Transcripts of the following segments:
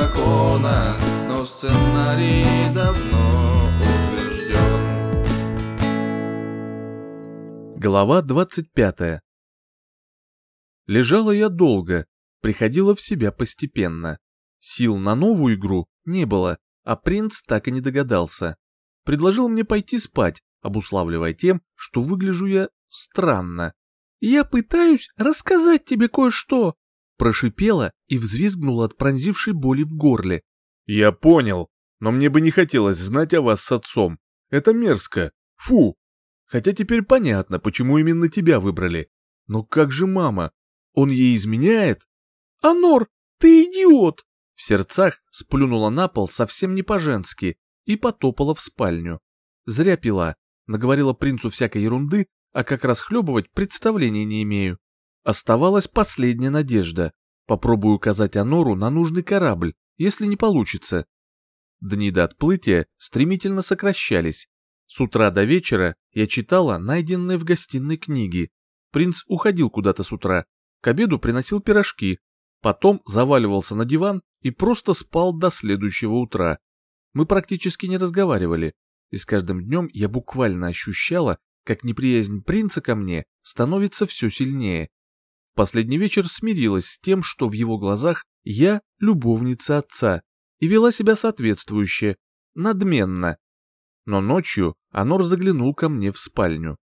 закона, но сценарий давно. Глава 25. Лежала я долго, приходила в себя постепенно. Сил на новую игру не было, а принц так и не догадался. Предложил мне пойти спать, обуславливая тем, что выгляжу я странно. «Я пытаюсь рассказать тебе кое-что», — прошипела и взвизгнула от пронзившей боли в горле. «Я понял, но мне бы не хотелось знать о вас с отцом. Это мерзко. Фу! Хотя теперь понятно, почему именно тебя выбрали. Но как же мама? Он ей изменяет?» «Анор, ты идиот!» В сердцах сплюнула на пол совсем не по-женски и потопала в спальню. Зря пила, наговорила принцу всякой ерунды, а как расхлебывать представлений не имею. Оставалась последняя надежда. Попробую указать Анору на нужный корабль, если не получится. Дни до отплытия стремительно сокращались. С утра до вечера я читала найденные в гостиной книги. Принц уходил куда-то с утра, к обеду приносил пирожки, потом заваливался на диван и просто спал до следующего утра. Мы практически не разговаривали, и с каждым днем я буквально ощущала, как неприязнь принца ко мне становится все сильнее. Последний вечер смирилась с тем, что в его глазах я любовница отца, и вела себя соответствующе, надменно. Но ночью Анор заглянул ко мне в спальню.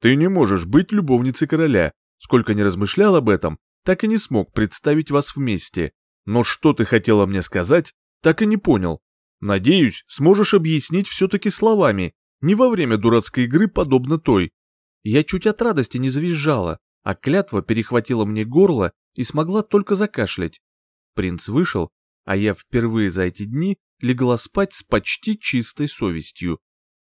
«Ты не можешь быть любовницей короля. Сколько не размышлял об этом, так и не смог представить вас вместе. Но что ты хотела мне сказать, так и не понял. Надеюсь, сможешь объяснить все-таки словами, не во время дурацкой игры, подобно той. Я чуть от радости не завизжала, а клятва перехватила мне горло и смогла только закашлять. Принц вышел, а я впервые за эти дни легла спать с почти чистой совестью.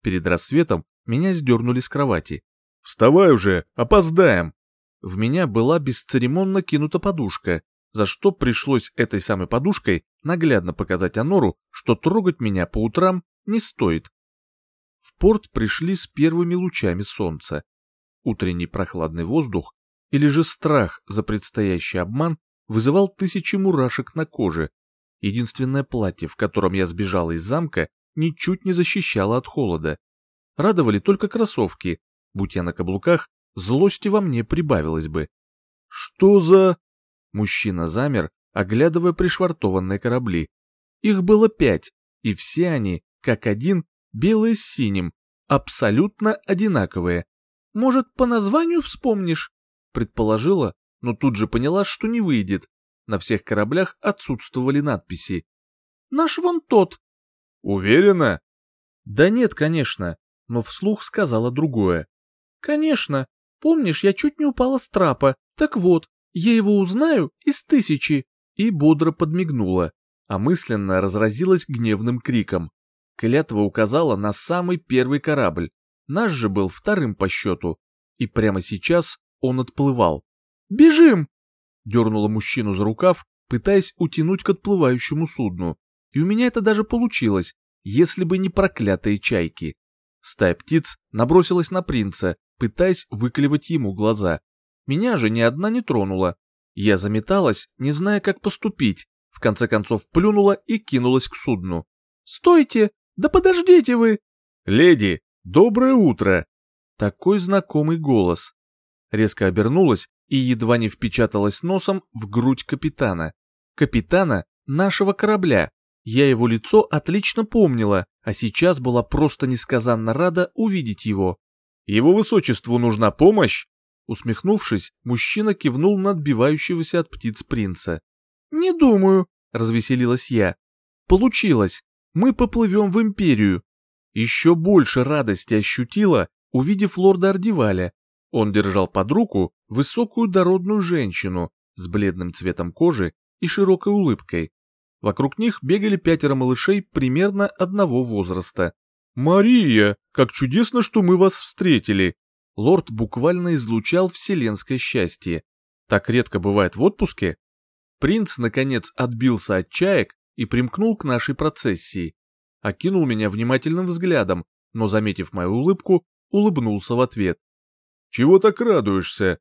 Перед рассветом меня сдернули с кровати. «Вставай уже, опоздаем!» В меня была бесцеремонно кинута подушка, за что пришлось этой самой подушкой наглядно показать Анору, что трогать меня по утрам не стоит порт пришли с первыми лучами солнца. Утренний прохладный воздух или же страх за предстоящий обман вызывал тысячи мурашек на коже. Единственное платье, в котором я сбежала из замка, ничуть не защищало от холода. Радовали только кроссовки. Будь я на каблуках, злости во мне прибавилось бы. «Что за...» Мужчина замер, оглядывая пришвартованные корабли. Их было пять, и все они, как один, белый с синим, абсолютно одинаковые. Может, по названию вспомнишь?» Предположила, но тут же поняла, что не выйдет. На всех кораблях отсутствовали надписи. «Наш вон тот». «Уверена?» «Да нет, конечно», но вслух сказала другое. «Конечно. Помнишь, я чуть не упала с трапа. Так вот, я его узнаю из тысячи». И бодро подмигнула, а мысленно разразилась гневным криком. Клетва указала на самый первый корабль. Наш же был вторым по счету. И прямо сейчас он отплывал. «Бежим!» — дернула мужчину за рукав, пытаясь утянуть к отплывающему судну. И у меня это даже получилось, если бы не проклятые чайки. Стая птиц набросилась на принца, пытаясь выклевать ему глаза. Меня же ни одна не тронула. Я заметалась, не зная, как поступить, в конце концов плюнула и кинулась к судну. «Стойте! Да подождите вы!» «Леди, доброе утро!» Такой знакомый голос. Резко обернулась и едва не впечаталась носом в грудь капитана. Капитана нашего корабля. Я его лицо отлично помнила, а сейчас была просто несказанно рада увидеть его. «Его высочеству нужна помощь?» Усмехнувшись, мужчина кивнул на отбивающегося от птиц принца. «Не думаю», — развеселилась я. «Получилось мы поплывем в империю. Еще больше радости ощутила, увидев лорда Ардиваля. Он держал под руку высокую дородную женщину с бледным цветом кожи и широкой улыбкой. Вокруг них бегали пятеро малышей примерно одного возраста. «Мария, как чудесно, что мы вас встретили!» Лорд буквально излучал вселенское счастье. Так редко бывает в отпуске. Принц, наконец, отбился от чаек и примкнул к нашей процессии. Окинул меня внимательным взглядом, но, заметив мою улыбку, улыбнулся в ответ. «Чего так радуешься?»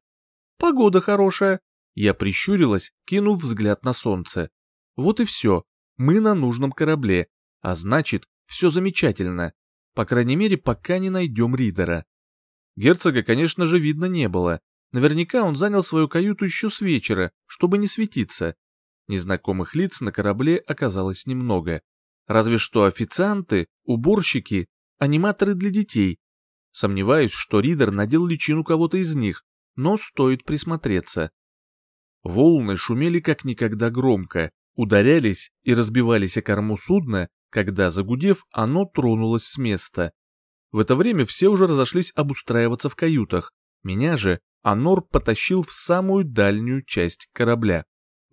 «Погода хорошая». Я прищурилась, кинув взгляд на солнце. «Вот и все. Мы на нужном корабле. А значит, все замечательно. По крайней мере, пока не найдем Ридера». Герцога, конечно же, видно не было. Наверняка он занял свою каюту еще с вечера, чтобы не светиться. Незнакомых лиц на корабле оказалось немного. Разве что официанты, уборщики, аниматоры для детей. Сомневаюсь, что Ридер надел личину кого-то из них, но стоит присмотреться. Волны шумели как никогда громко, ударялись и разбивались о корму судна, когда, загудев, оно тронулось с места. В это время все уже разошлись обустраиваться в каютах. Меня же Анор потащил в самую дальнюю часть корабля.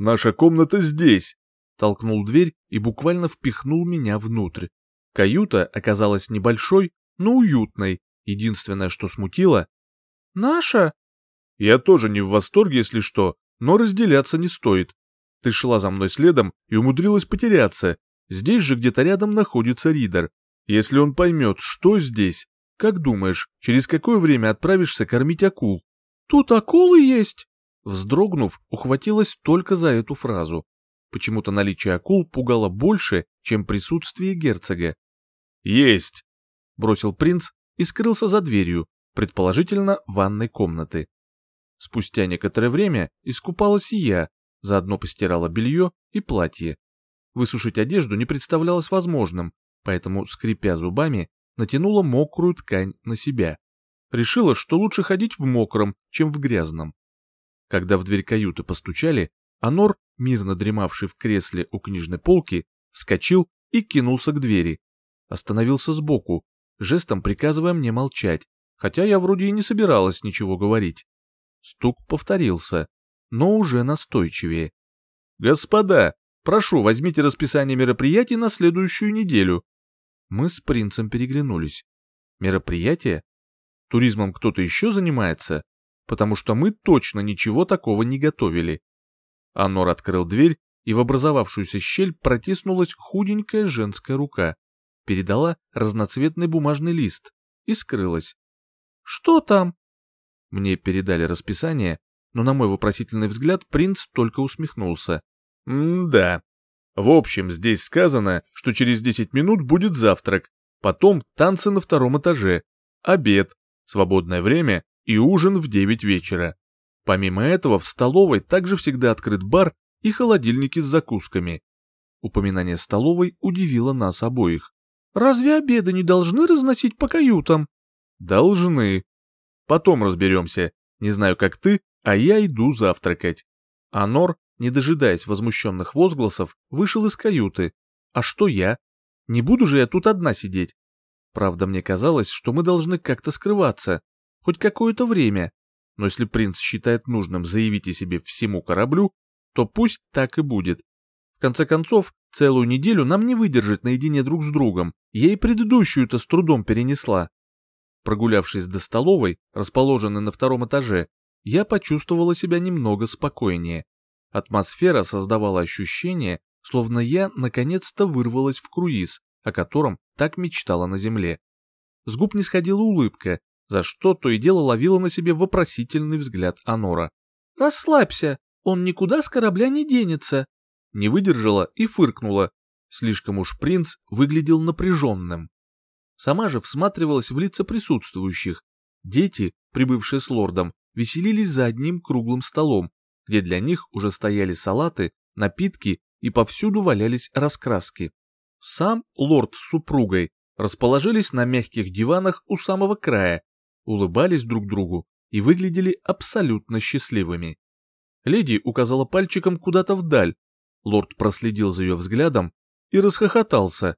Наша комната здесь!» Толкнул дверь и буквально впихнул меня внутрь. Каюта оказалась небольшой, но уютной. Единственное, что смутило... «Наша?» «Я тоже не в восторге, если что, но разделяться не стоит. Ты шла за мной следом и умудрилась потеряться. Здесь же где-то рядом находится Ридер. Если он поймет, что здесь, как думаешь, через какое время отправишься кормить акул?» «Тут акулы есть?» Вздрогнув, ухватилась только за эту фразу. Почему-то наличие акул пугало больше, чем присутствие герцога. «Есть!» — бросил принц и скрылся за дверью, предположительно ванной комнаты. Спустя некоторое время искупалась и я, заодно постирала белье и платье. Высушить одежду не представлялось возможным, поэтому, скрипя зубами, натянула мокрую ткань на себя. Решила, что лучше ходить в мокром, чем в грязном. Когда в дверь каюты постучали, Анор, мирно дремавший в кресле у книжной полки, вскочил и кинулся к двери. Остановился сбоку, жестом приказывая мне молчать, хотя я вроде и не собиралась ничего говорить. Стук повторился, но уже настойчивее. «Господа, прошу, возьмите расписание мероприятий на следующую неделю». Мы с принцем переглянулись. «Мероприятие? Туризмом кто-то еще занимается?» потому что мы точно ничего такого не готовили. Анор открыл дверь, и в образовавшуюся щель протиснулась худенькая женская рука, передала разноцветный бумажный лист и скрылась. «Что там?» Мне передали расписание, но на мой вопросительный взгляд принц только усмехнулся. «М-да. В общем, здесь сказано, что через 10 минут будет завтрак, потом танцы на втором этаже, обед, свободное время и ужин в 9 вечера. Помимо этого, в столовой также всегда открыт бар и холодильники с закусками. Упоминание столовой удивило нас обоих. «Разве обеды не должны разносить по каютам?» «Должны. Потом разберемся. Не знаю, как ты, а я иду завтракать». Анор, не дожидаясь возмущенных возгласов, вышел из каюты. «А что я? Не буду же я тут одна сидеть?» Правда, мне казалось, что мы должны как-то скрываться, хоть какое-то время, но если принц считает нужным заявить о себе всему кораблю, то пусть так и будет. В конце концов, целую неделю нам не выдержать наедине друг с другом, я и предыдущую-то с трудом перенесла. Прогулявшись до столовой, расположенной на втором этаже, я почувствовала себя немного спокойнее. Атмосфера создавала ощущение, словно я наконец-то вырвалась в круиз, о котором так мечтала на земле. С губ не сходила улыбка, за что то и дело ловила на себе вопросительный взгляд Анора. «Расслабься, он никуда с корабля не денется!» Не выдержала и фыркнула. Слишком уж принц выглядел напряженным. Сама же всматривалась в лица присутствующих. Дети, прибывшие с лордом, веселились за одним круглым столом, где для них уже стояли салаты, напитки и повсюду валялись раскраски. Сам лорд с супругой расположились на мягких диванах у самого края улыбались друг другу и выглядели абсолютно счастливыми. Леди указала пальчиком куда-то вдаль. Лорд проследил за ее взглядом и расхохотался.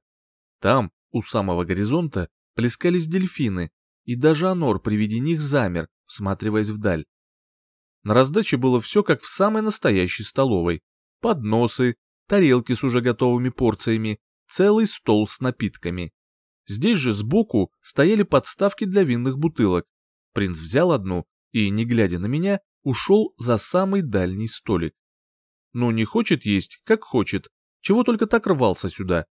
Там, у самого горизонта, плескались дельфины, и даже Анор при виде них замер, всматриваясь вдаль. На раздаче было все как в самой настоящей столовой. Подносы, тарелки с уже готовыми порциями, целый стол с напитками. Здесь же сбоку стояли подставки для винных бутылок. Принц взял одну и, не глядя на меня, ушел за самый дальний столик. Ну, не хочет есть, как хочет. Чего только так рвался сюда.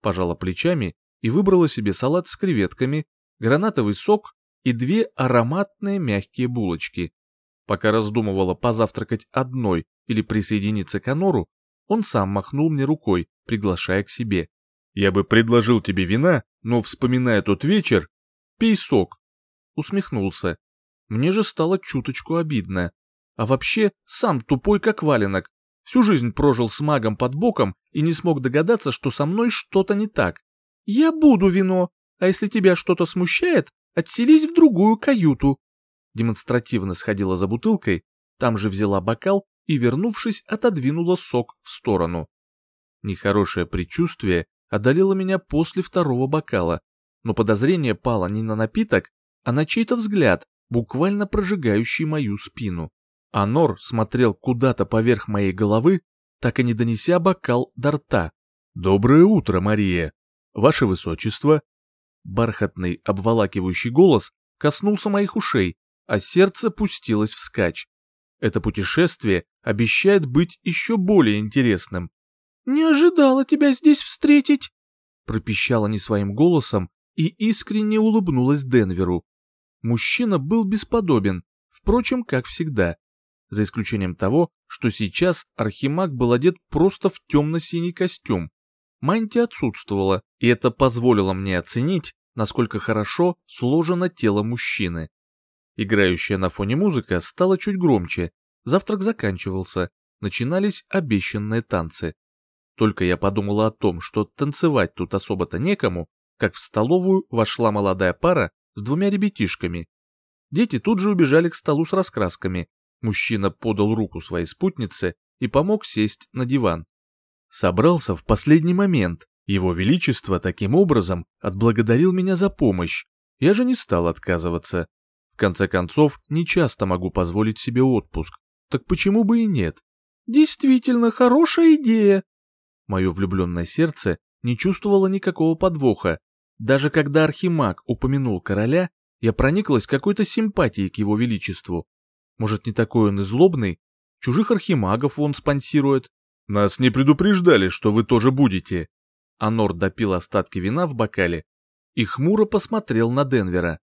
Пожала плечами и выбрала себе салат с креветками, гранатовый сок и две ароматные мягкие булочки. Пока раздумывала позавтракать одной или присоединиться к Анору, он сам махнул мне рукой, приглашая к себе. «Я бы предложил тебе вина, но, вспоминая тот вечер, пей сок. Усмехнулся. Мне же стало чуточку обидно. А вообще, сам тупой как валенок. Всю жизнь прожил с магом под боком и не смог догадаться, что со мной что-то не так. Я буду вино, а если тебя что-то смущает, отселись в другую каюту. Демонстративно сходила за бутылкой, там же взяла бокал и, вернувшись, отодвинула сок в сторону. Нехорошее предчувствие одолела меня после второго бокала, но подозрение пало не на напиток, а на чей-то взгляд, буквально прожигающий мою спину. Анор смотрел куда-то поверх моей головы, так и не донеся бокал до рта. «Доброе утро, Мария! Ваше Высочество!» Бархатный обволакивающий голос коснулся моих ушей, а сердце пустилось вскачь. Это путешествие обещает быть еще более интересным не ожидала тебя здесь встретить!» пропищала не своим голосом и искренне улыбнулась Денверу. Мужчина был бесподобен, впрочем, как всегда, за исключением того, что сейчас Архимаг был одет просто в темно-синий костюм. Мантия отсутствовала, и это позволило мне оценить, насколько хорошо сложено тело мужчины. Играющая на фоне музыка стала чуть громче, завтрак заканчивался, начинались обещанные танцы. Только я подумала о том, что танцевать тут особо-то некому, как в столовую вошла молодая пара с двумя ребятишками. Дети тут же убежали к столу с раскрасками. Мужчина подал руку своей спутнице и помог сесть на диван. Собрался в последний момент. Его Величество таким образом отблагодарил меня за помощь. Я же не стал отказываться. В конце концов, не часто могу позволить себе отпуск. Так почему бы и нет? Действительно хорошая идея, Мое влюбленное сердце не чувствовало никакого подвоха. Даже когда Архимаг упомянул короля, я прониклась какой-то симпатией к его величеству. Может, не такой он и злобный? Чужих архимагов он спонсирует. Нас не предупреждали, что вы тоже будете. Анор допил остатки вина в бокале и хмуро посмотрел на Денвера.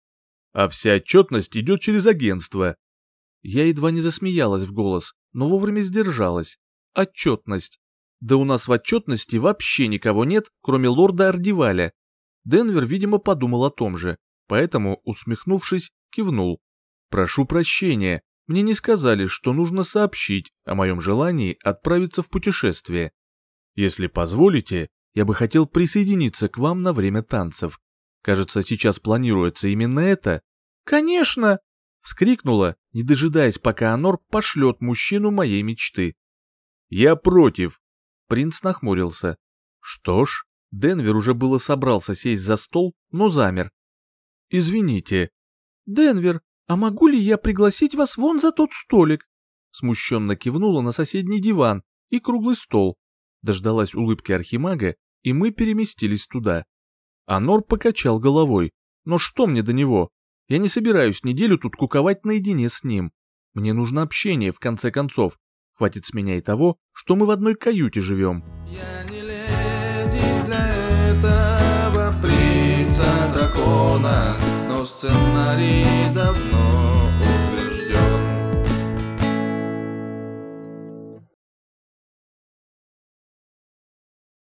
А вся отчетность идет через агентство. Я едва не засмеялась в голос, но вовремя сдержалась. Отчетность. Да у нас в отчетности вообще никого нет, кроме лорда Ардиваля. Денвер, видимо, подумал о том же, поэтому, усмехнувшись, кивнул. «Прошу прощения, мне не сказали, что нужно сообщить о моем желании отправиться в путешествие. Если позволите, я бы хотел присоединиться к вам на время танцев. Кажется, сейчас планируется именно это». «Конечно!» — вскрикнула, не дожидаясь, пока Анор пошлет мужчину моей мечты. «Я против», Принц нахмурился. Что ж, Денвер уже было собрался сесть за стол, но замер. «Извините». «Денвер, а могу ли я пригласить вас вон за тот столик?» Смущенно кивнула на соседний диван и круглый стол. Дождалась улыбки архимага, и мы переместились туда. Анор покачал головой. «Но что мне до него? Я не собираюсь неделю тут куковать наедине с ним. Мне нужно общение, в конце концов. Хватит с меня и того, что мы в одной каюте живем. Я не леди для этого птица дракона, но сценарий давно